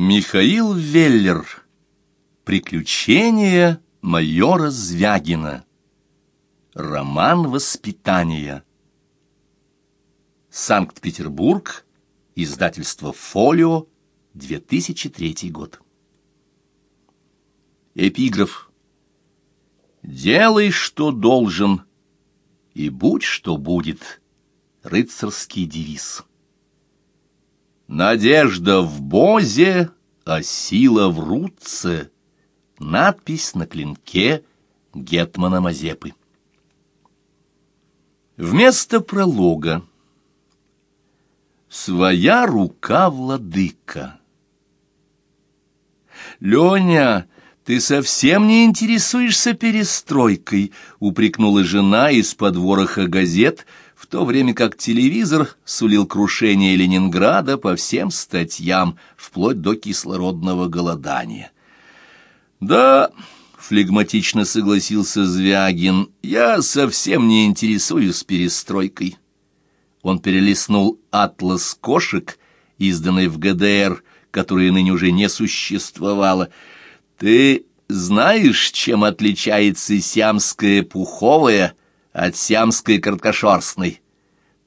Михаил Веллер. Приключения майора Звягина. Роман воспитания. Санкт-Петербург. Издательство «Фолио», 2003 год. Эпиграф. «Делай, что должен, и будь, что будет» рыцарский девиз. Надежда в Бозе, а сила в Рутце. Надпись на клинке Гетмана Мазепы. Вместо пролога Своя рука владыка. Леня, ты совсем не интересуешься перестройкой, упрекнула жена из-под вороха газет, то время как телевизор сулил крушение Ленинграда по всем статьям, вплоть до кислородного голодания. «Да», — флегматично согласился Звягин, — «я совсем не интересуюсь перестройкой». Он перелистнул «Атлас кошек», изданный в ГДР, которая ныне уже не существовала. «Ты знаешь, чем отличается сиамская пуховая от сиамской короткошерстной.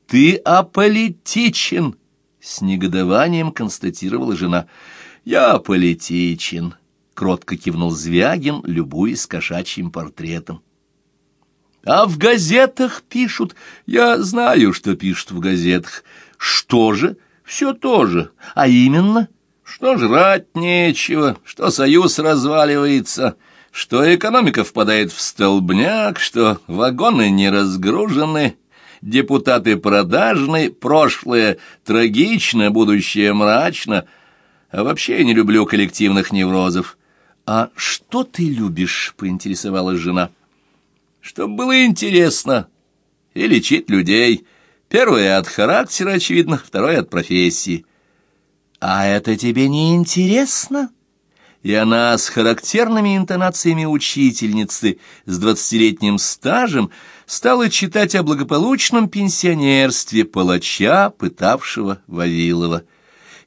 «Ты аполитичен!» — с негодованием констатировала жена. «Я аполитичен!» — кротко кивнул Звягин, любуясь кошачьим портретом. «А в газетах пишут. Я знаю, что пишут в газетах. Что же? Все то же. А именно, что жрать нечего, что союз разваливается» что экономика впадает в столбняк, что вагоны не разгружены, депутаты продажны, прошлое трагично, будущее мрачно, а вообще я не люблю коллективных неврозов. «А что ты любишь?» — поинтересовалась жена. «Чтоб было интересно и лечить людей. Первое от характера, очевидно, второе от профессии». «А это тебе не интересно?» И она с характерными интонациями учительницы с двадцатилетним стажем стала читать о благополучном пенсионерстве палача, пытавшего Вавилова.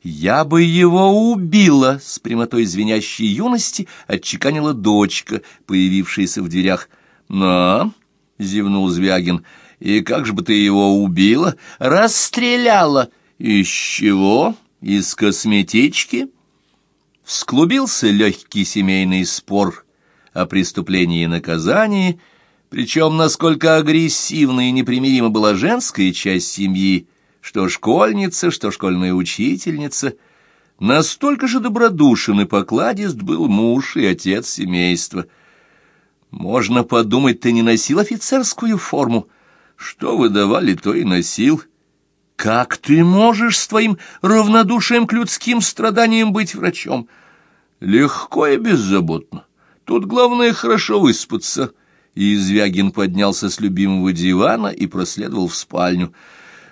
«Я бы его убила!» — с прямотой звенящей юности отчеканила дочка, появившаяся в дверях. «На!» — зевнул Звягин. «И как же бы ты его убила?» «Расстреляла!» «Из чего? Из косметички?» Всклубился легкий семейный спор о преступлении и наказании, причем насколько агрессивна и непримирима была женская часть семьи, что школьница, что школьная учительница, настолько же добродушен и покладист был муж и отец семейства. Можно подумать, ты не носил офицерскую форму. Что выдавали, то и носил. Как ты можешь с твоим равнодушием к людским страданиям быть врачом? Легко и беззаботно. Тут главное хорошо выспаться. И Звягин поднялся с любимого дивана и проследовал в спальню.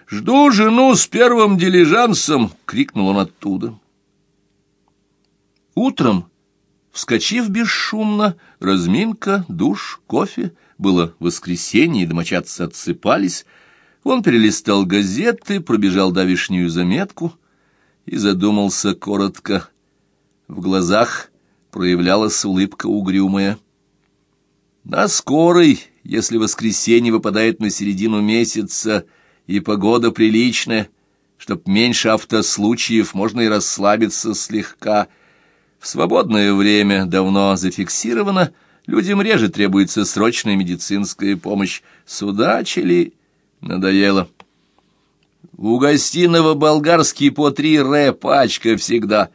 «Жду жену с первым дилижансом!» — крикнул он оттуда. Утром, вскочив бесшумно, разминка, душ, кофе, было воскресенье, и домочадцы отсыпались — он перелистал газеты, пробежал давишнюю заметку и задумался коротко. В глазах проявлялась улыбка угрюмая. На скорой, если воскресенье выпадает на середину месяца и погода приличная, чтоб меньше автослучаев, можно и расслабиться слегка. В свободное время давно зафиксировано, людям реже требуется срочная медицинская помощь. Судачили Надоело. У гостиного болгарский по три ре пачка всегда.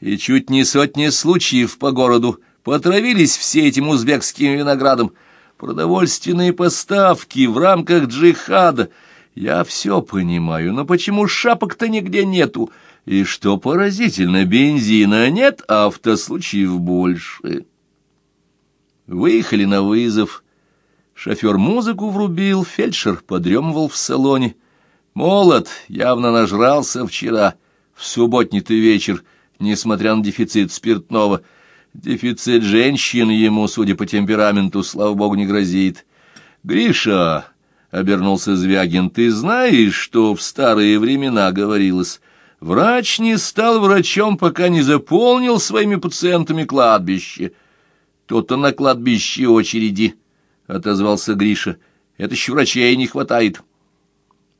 И чуть не сотни случаев по городу потравились все этим узбекским виноградом. Продовольственные поставки в рамках джихада. Я все понимаю, но почему шапок-то нигде нету? И что поразительно, бензина нет, а автослучаев больше. Выехали на вызов. Шофер музыку врубил, фельдшер подремывал в салоне. Молод, явно нажрался вчера, в субботний-то вечер, несмотря на дефицит спиртного. Дефицит женщин ему, судя по темпераменту, слава богу, не грозит. «Гриша!» — обернулся Звягин. «Ты знаешь, что в старые времена говорилось? Врач не стал врачом, пока не заполнил своими пациентами кладбище. Тут-то на кладбище очереди, — отозвался Гриша. Это еще врачей не хватает.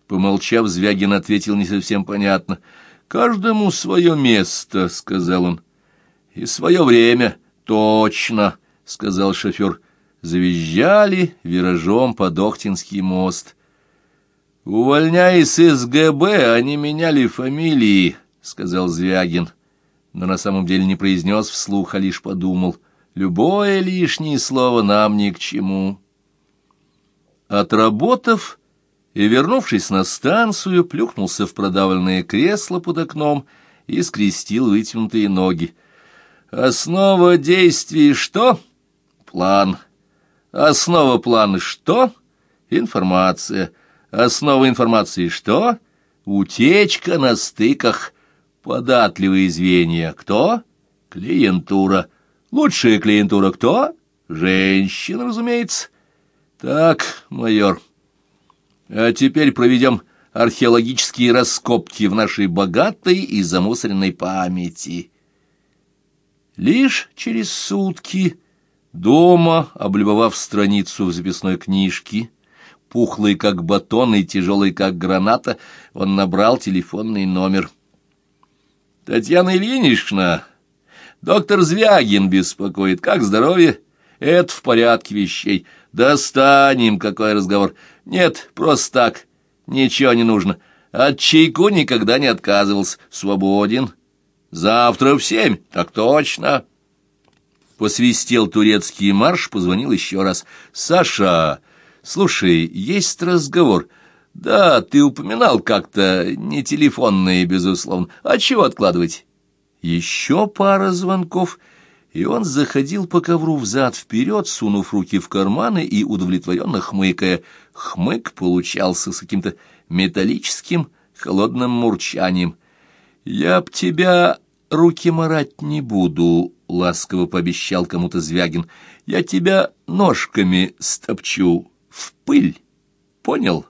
Помолчав, Звягин ответил не совсем понятно. «Каждому свое место», — сказал он. «И свое время, точно», — сказал шофер. Завизжали виражом под Охтинский мост. «Увольняясь из ГБ, они меняли фамилии», — сказал Звягин, но на самом деле не произнес вслух, а лишь подумал. «Любое лишнее слово нам ни к чему». Отработав и, вернувшись на станцию, плюхнулся в продавленное кресло под окном и скрестил вытянутые ноги. «Основа действий что?» «План». «Основа плана что?» «Информация». Основа информации что? Утечка на стыках. Податливые звенья кто? Клиентура. Лучшая клиентура кто? Женщина, разумеется. Так, майор, а теперь проведем археологические раскопки в нашей богатой и замусоренной памяти. Лишь через сутки, дома, облюбовав страницу в записной книжке, пухлый как батон и тяжелый как граната, он набрал телефонный номер. «Татьяна Ильинична, доктор Звягин беспокоит. Как здоровье?» «Это в порядке вещей. Достанем, какой разговор. Нет, просто так. Ничего не нужно. От чайку никогда не отказывался. Свободен. Завтра в семь. Так точно». Посвистел турецкий марш, позвонил еще раз. «Саша, Слушай, есть разговор. Да, ты упоминал как-то, не телефонные, безусловно. А чего откладывать? Еще пара звонков, и он заходил по ковру взад-вперед, сунув руки в карманы и удовлетворенно хмыкая. Хмык получался с каким-то металлическим холодным мурчанием. «Я б тебя руки марать не буду», — ласково пообещал кому-то Звягин. «Я тебя ножками стопчу, в пыль. Понял?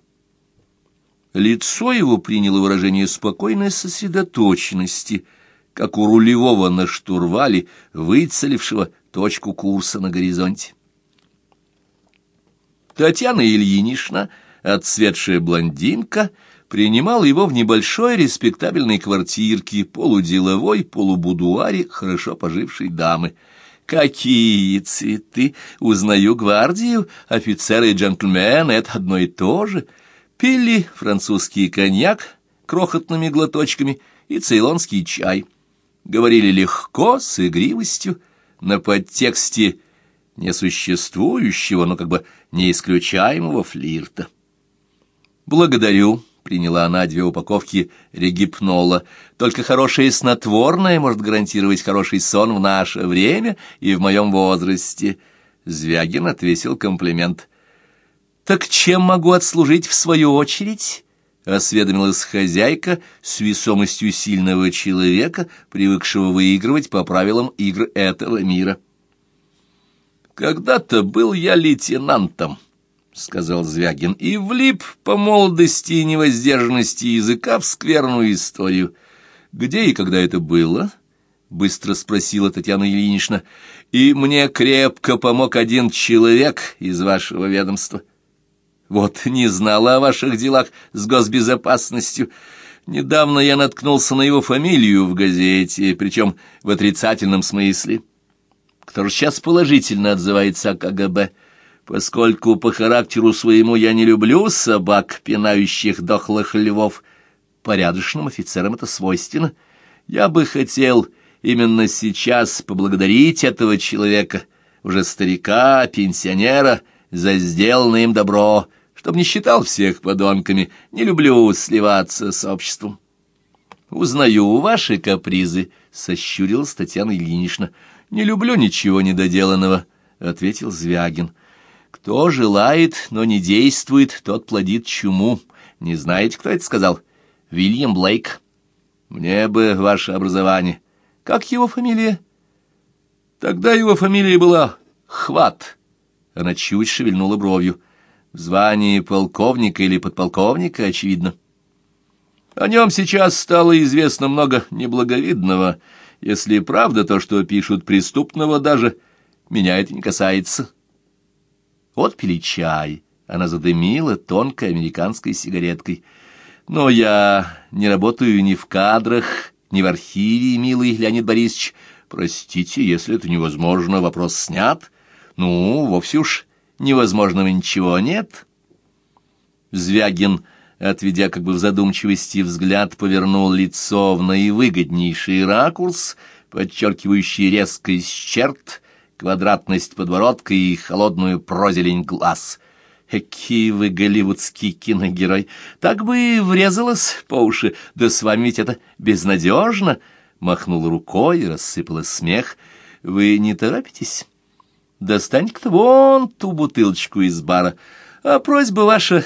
Лицо его приняло выражение спокойной сосредоточенности, как у рулевого на штурвале, выцелившего точку курса на горизонте. Татьяна Ильинична, отцветшая блондинка, принимала его в небольшой респектабельной квартирке, полуделовой, полубудуаре хорошо пожившей дамы — Какие цветы! Узнаю гвардию, офицеры и джентльмены — это одно и то же. Пили французский коньяк крохотными глоточками и цейлонский чай. Говорили легко, с игривостью, на подтексте несуществующего, но как бы неисключаемого флирта. «Благодарю», Приняла она две упаковки регипнола. Только хорошее снотворное может гарантировать хороший сон в наше время и в моем возрасте. Звягин отвесил комплимент. «Так чем могу отслужить в свою очередь?» — осведомилась хозяйка с весомостью сильного человека, привыкшего выигрывать по правилам игр этого мира. «Когда-то был я лейтенантом». — сказал Звягин, — и влип по молодости и невоздержанности языка в скверную историю. Где и когда это было? — быстро спросила Татьяна Ильинична. — И мне крепко помог один человек из вашего ведомства. Вот не знала о ваших делах с госбезопасностью. Недавно я наткнулся на его фамилию в газете, причем в отрицательном смысле. Кто же сейчас положительно отзывается о КГБ? — Поскольку по характеру своему я не люблю собак, пинающих дохлых львов, порядочным офицерам это свойственно, я бы хотел именно сейчас поблагодарить этого человека, уже старика, пенсионера, за сделанное им добро, чтобы не считал всех подонками, не люблю сливаться с обществом. «Узнаю ваши капризы», — сощурилась Татьяна Ильинична. «Не люблю ничего недоделанного», — ответил Звягин. Кто желает, но не действует, тот плодит чуму. Не знаете, кто это сказал? Вильям Блейк. Мне бы ваше образование. Как его фамилия? Тогда его фамилия была Хват. Она чуть шевельнула бровью. В полковника или подполковника, очевидно. О нем сейчас стало известно много неблаговидного. Если правда то, что пишут преступного даже, меня это не касается. Вот пили чай. Она задымила тонкой американской сигареткой. Но я не работаю ни в кадрах, ни в архиве, милый Леонид Борисович. Простите, если это невозможно, вопрос снят. Ну, вовсе уж невозможного ничего нет. Звягин, отведя как бы в задумчивости взгляд, повернул лицо в наивыгоднейший ракурс, подчеркивающий резкость черт, квадратность подбородка и холодную прозелень глаз. Какие вы голливудский киногерой! Так бы и врезалась по уши, да с вами ведь это безнадежно!» Махнул рукой и рассыпала смех. «Вы не торопитесь?» Достань-ка вон ту бутылочку из бара. А просьба ваша...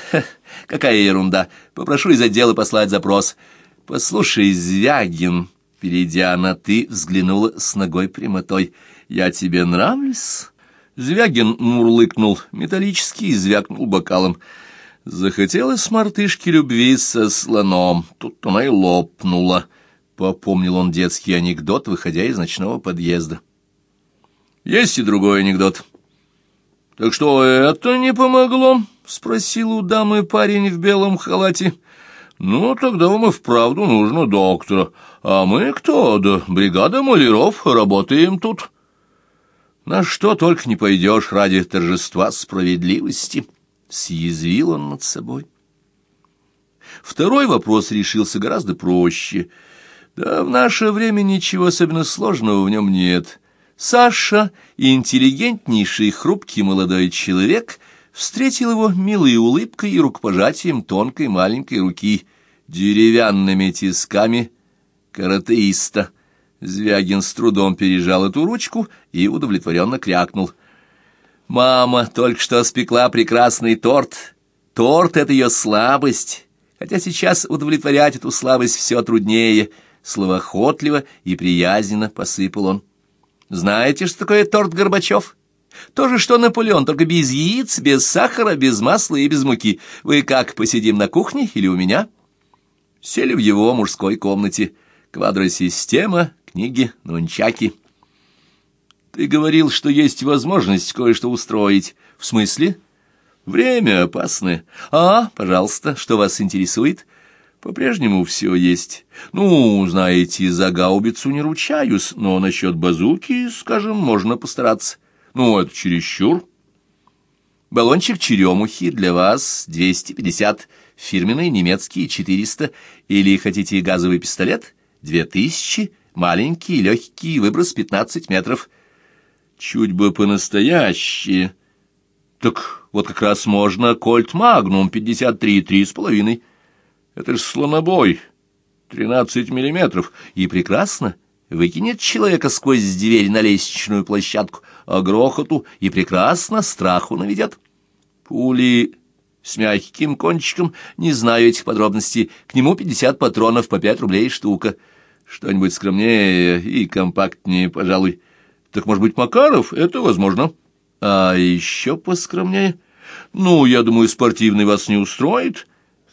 Какая ерунда. Попрошу из отдела послать запрос. Послушай, Звягин, перейдя на «ты», взглянула с ногой прямотой. Я тебе нравлюсь? Звягин мурлыкнул, металлически звякнул бокалом. Захотелось мартышки любви со слоном. Тут она и лопнула. Попомнил он детский анекдот, выходя из ночного подъезда. Есть и другой анекдот. Так что это не помогло? Спросил у дамы парень в белом халате. Ну, тогда вам и вправду нужно доктора. А мы кто? Да бригада маляров, работаем тут. На что только не пойдешь ради торжества справедливости, съязвил он над собой. Второй вопрос решился гораздо проще. Да в наше время ничего особенно сложного в нем нет. Саша, интеллигентнейший хрупкий молодой человек, встретил его милой улыбкой и рукопожатием тонкой маленькой руки, деревянными тисками каратеиста. Звягин с трудом пережал эту ручку и удовлетворенно крякнул. «Мама только что спекла прекрасный торт. Торт — это ее слабость, хотя сейчас удовлетворять эту слабость все труднее». Словоохотливо и приязненно посыпал он. Знаете, что такое торт Горбачев? То же, что Наполеон, только без яиц, без сахара, без масла и без муки. Вы как, посидим на кухне или у меня?» Сели в его мужской комнате. Квадросистема, книги, нунчаки. «Ты говорил, что есть возможность кое-что устроить. В смысле?» «Время опасное. А, пожалуйста, что вас интересует?» По-прежнему все есть. Ну, знаете, за гаубицу не ручаюсь, но насчет базуки, скажем, можно постараться. Ну, это чересчур. Баллончик черемухи для вас 250, фирменный немецкий 400, или хотите газовый пистолет? 2000, маленький, легкий, выброс 15 метров. Чуть бы по-настоящее. Так вот как раз можно кольт Магнум 53, три с половиной. Это же слонобой, тринадцать миллиметров, и прекрасно выкинет человека сквозь дверь на лестничную площадку, а грохоту и прекрасно страху наведет. Пули с мягким кончиком, не знаю этих подробностей, к нему пятьдесят патронов по пять рублей штука. Что-нибудь скромнее и компактнее, пожалуй. Так, может быть, Макаров? Это возможно. А еще поскромнее? Ну, я думаю, спортивный вас не устроит.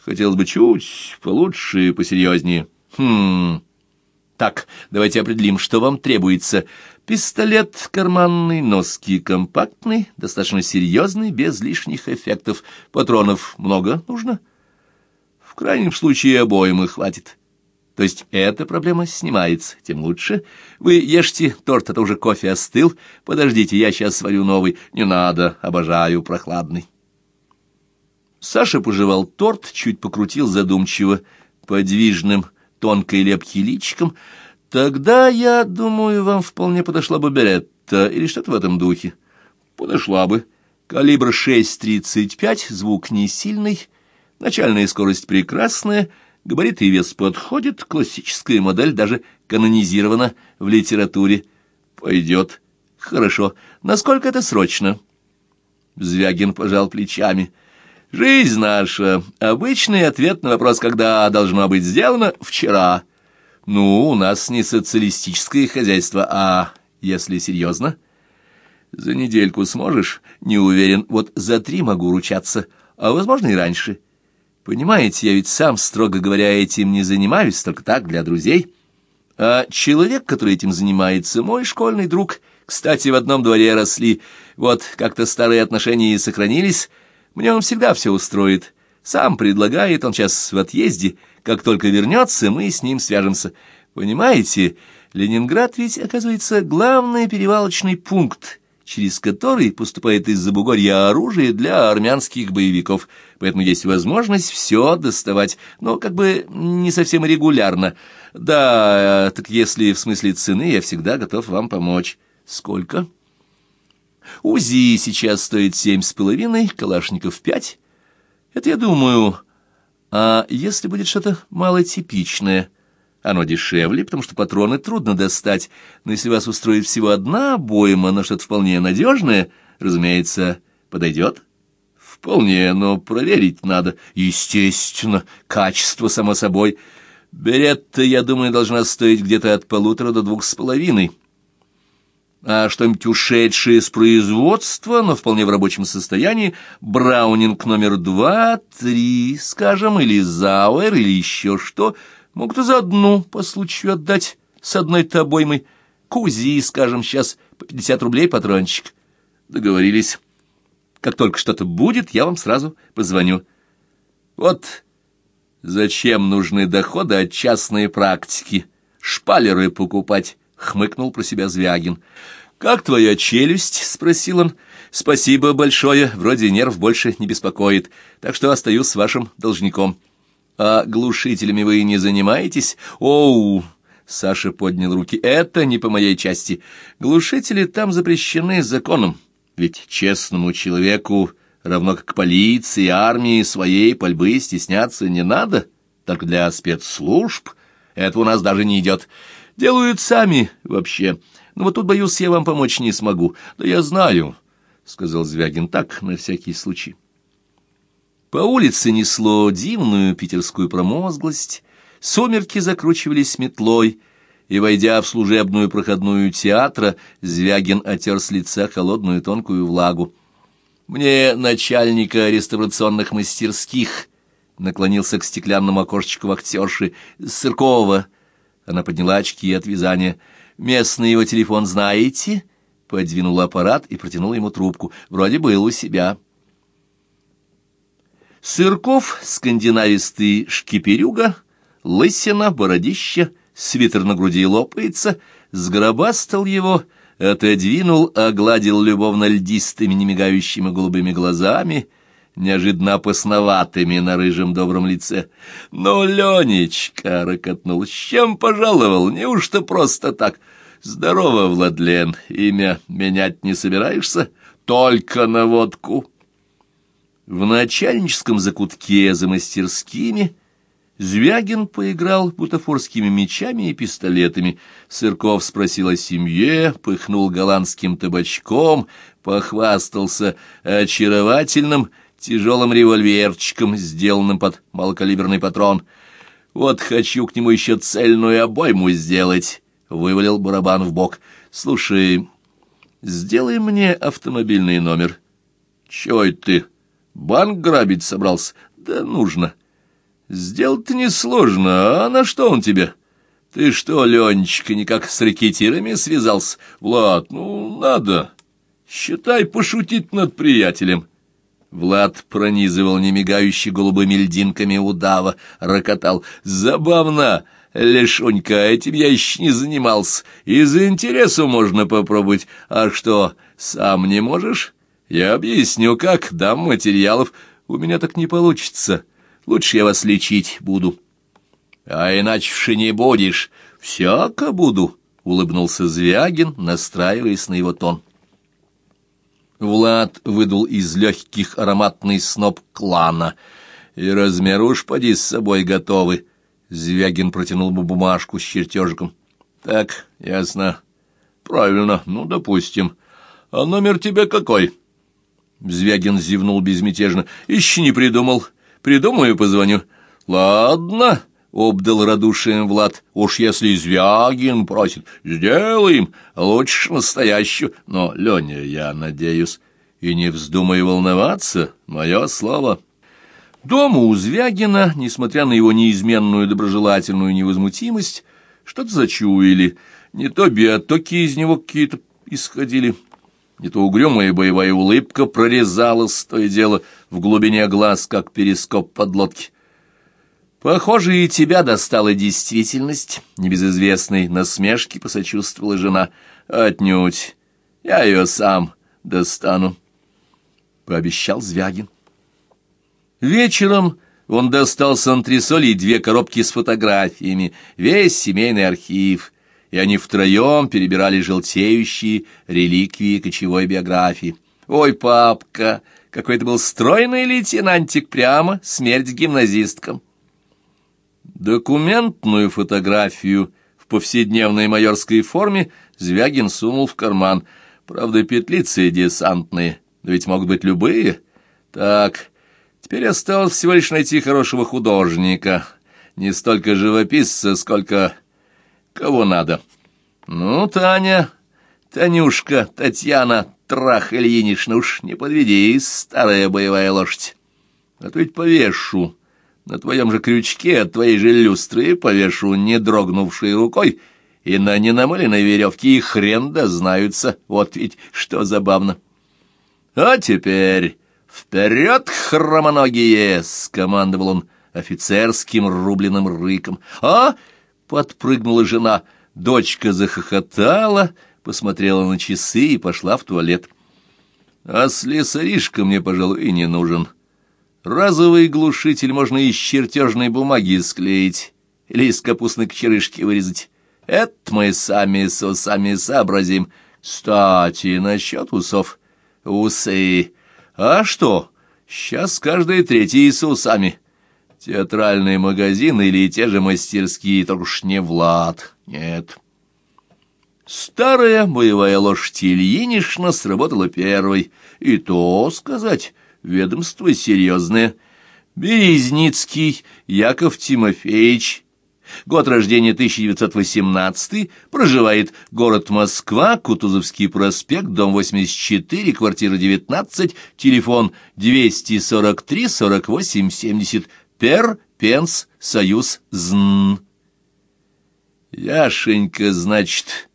Хотелось бы чуть получше и посерьезнее. Хм... Так, давайте определим, что вам требуется. Пистолет карманный, носки компактный, достаточно серьезный, без лишних эффектов. Патронов много нужно? В крайнем случае обоим и хватит. То есть эта проблема снимается, тем лучше. Вы ешьте, торт, это уже кофе остыл. Подождите, я сейчас сварю новый. Не надо, обожаю прохладный. Саша пожевал торт, чуть покрутил задумчиво, подвижным, тонкой лепкий личиком. Тогда, я думаю, вам вполне подошла бы беретта или что-то в этом духе. Подошла бы. Калибр 6,35, звук не сильный, начальная скорость прекрасная, габарит и вес подходит, классическая модель даже канонизирована в литературе. Пойдет. Хорошо. Насколько это срочно? Звягин пожал плечами. Жизнь наша — обычный ответ на вопрос, когда должно быть сделано вчера. Ну, у нас не социалистическое хозяйство, а если серьезно? За недельку сможешь? Не уверен. Вот за три могу ручаться, а, возможно, и раньше. Понимаете, я ведь сам, строго говоря, этим не занимаюсь, только так, для друзей. А человек, который этим занимается, мой школьный друг. Кстати, в одном дворе росли. Вот как-то старые отношения и сохранились. Мне он всегда все устроит. Сам предлагает, он сейчас в отъезде. Как только вернется, мы с ним свяжемся. Понимаете, Ленинград ведь, оказывается, главный перевалочный пункт через который поступает из-за бугорья оружие для армянских боевиков, поэтому есть возможность все доставать, но как бы не совсем регулярно. Да, так если в смысле цены, я всегда готов вам помочь. Сколько? УЗИ сейчас стоит семь с половиной, Калашников пять. Это я думаю. А если будет что-то малотипичное — оно дешевле, потому что патроны трудно достать, но если вас устроит всего одна обойма, но что-то вполне надежное, разумеется, подойдет. Вполне, но проверить надо. Естественно, качество, само собой. Беретта, я думаю, должна стоить где-то от полутора до двух с половиной. А что-нибудь ушедшее с производства, но вполне в рабочем состоянии, Браунинг номер два, три, скажем, или Зауэр, или еще что — Могут и за одну по случаю отдать с одной-то обоймой. Кузи, скажем, сейчас по пятьдесят рублей патрончик. Договорились. Как только что-то будет, я вам сразу позвоню. Вот зачем нужны доходы от частной практики? Шпалеры покупать, — хмыкнул про себя Звягин. «Как твоя челюсть?» — спросил он. «Спасибо большое, вроде нерв больше не беспокоит, так что остаюсь с вашим должником». А глушителями вы не занимаетесь? Оу! Саша поднял руки. Это не по моей части. Глушители там запрещены законом. Ведь честному человеку, равно как полиции, армии, своей пальбы стесняться не надо. Только для спецслужб это у нас даже не идет. Делают сами вообще. Но вот тут, боюсь, я вам помочь не смогу. Да я знаю, — сказал Звягин так, на всякий случай. По улице несло дивную питерскую промозглость, сумерки закручивались метлой, и, войдя в служебную проходную театра, Звягин отер с лица холодную тонкую влагу. «Мне начальника реставрационных мастерских», — наклонился к стеклянному окошечку актерши, — «Сыркова». Она подняла очки от вязания. «Местный его телефон знаете?» Подвинула аппарат и протянула ему трубку. «Вроде был у себя». Сырков, скандинавистый шкиперюга, лысина, бородища, свитер на груди лопается, сгробастал его, отодвинул, огладил любовно льдистыми, немигающими голубыми глазами, неожиданно опасноватыми на рыжем добром лице. «Ну, Ленечка!» — ракотнул. «С чем пожаловал? Неужто просто так?» «Здорово, Владлен. Имя менять не собираешься?» «Только на водку!» В начальническом закутке за мастерскими Звягин поиграл бутафорскими мечами и пистолетами. Сырков спросил о семье, пыхнул голландским табачком, похвастался очаровательным тяжелым револьверчиком, сделанным под малокалиберный патрон. «Вот хочу к нему еще цельную обойму сделать», — вывалил барабан в бок. «Слушай, сделай мне автомобильный номер». «Чего это ты?» Банк грабить собрался? Да нужно. Сделать-то несложно, а на что он тебе? Ты что, Ленечка, никак с ракетирами связался? Влад, ну, надо. Считай, пошутить над приятелем. Влад пронизывал немигающий голубыми льдинками удава, рокотал. Забавно, Лешонька, этим я еще не занимался. Из интересу можно попробовать. А что, сам не можешь? Я объясню, как, дам материалов. У меня так не получится. Лучше я вас лечить буду. А иначе не будешь. Всяко буду, — улыбнулся Звягин, настраиваясь на его тон. Влад выдул из легких ароматный сноп клана. И размер уж поди с собой готовы. Звягин протянул бы бумажку с чертежиком. Так, ясно. Правильно, ну, допустим. А номер тебе какой? — Звягин зевнул безмятежно. «Еще не придумал. Придумаю, позвоню». «Ладно», — обдал радушием Влад. «Уж если Звягин просит, сделаем. Лучше настоящую. Но, Леня, я надеюсь, и не вздумай волноваться, мое слово». Дома у Звягина, несмотря на его неизменную доброжелательную невозмутимость, что-то зачуяли. Не то биотоки из него какие-то исходили, не то угрюмая боевая улыбка прорезалась, то и дело, в глубине глаз, как перископ подлодки. «Похоже, и тебя достала действительность», — небезызвестной насмешки посочувствовала жена. «Отнюдь. Я ее сам достану», — пообещал Звягин. Вечером он достал с антресолей две коробки с фотографиями, весь семейный архив, и они втроем перебирали желтеющие реликвии кочевой биографии. «Ой, папка, какой ты был стройный лейтенантик, прямо смерть гимназисткам!» Документную фотографию в повседневной майорской форме Звягин сунул в карман. Правда, петлицы десантные, но ведь могут быть любые. Так, Теперь осталось всего лишь найти хорошего художника, не столько живописца, сколько кого надо. Ну, Таня, Танюшка, Татьяна, Трах Ильинична, уж не подведи, старая боевая лошадь. А то ведь повешу на твоем же крючке от твоей же люстры, повешу, не дрогнувшей рукой, и на ненамыленной веревке и хрен да знаются. Вот ведь что забавно. А теперь... «Вперед, хромоногие!» — скомандовал он офицерским рубленым рыком. «А!» — подпрыгнула жена. Дочка захохотала, посмотрела на часы и пошла в туалет. «А слесаришка мне, пожалуй, и не нужен. Разовый глушитель можно из чертежной бумаги склеить или из капустной кочерышки вырезать. Это мы сами с усами сообразим. Кстати, насчет усов. Усы...» А что? Сейчас каждый третий с усами. Театральный магазин или те же мастерские, только уж не Влад, нет. Старая боевая лошадь Ильинична сработала первой. И то, сказать, ведомство серьезное. Березницкий Яков Тимофеевич Год рождения 1918, проживает город Москва, Кутузовский проспект, дом 84, квартира 19, телефон 243-48-70, Пер, Пенс, Союз, ЗН. Яшенька, значит,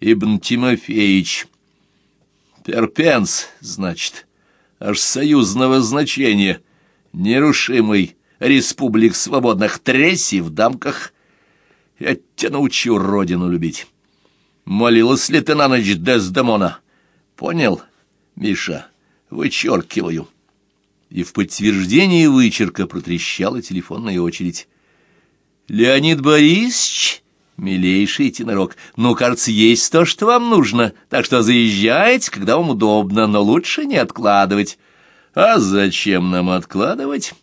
Ибн Тимофеевич. Перпенс, значит, аж союзного значения, нерушимый, республик свободных тресей в дамках. Я тебя научу родину любить. Молилась ли ты на ночь Дездемона? Понял, Миша? Вычеркиваю. И в подтверждении вычерка протрещала телефонная очередь. Леонид Борисович, милейший тенорок, ну, кажется, есть то, что вам нужно, так что заезжайте, когда вам удобно, но лучше не откладывать. А зачем нам откладывать?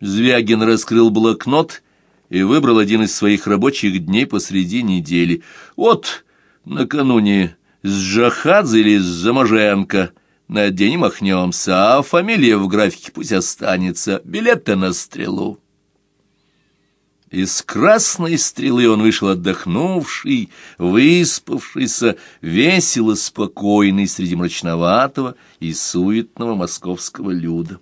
Звягин раскрыл блокнот и выбрал один из своих рабочих дней посреди недели. Вот накануне с Джахадзе или с Заможенко на день махнемся, а фамилия в графике пусть останется, билеты на стрелу. Из красной стрелы он вышел отдохнувший, выспавшийся, весело спокойный среди мрачноватого и суетного московского люда.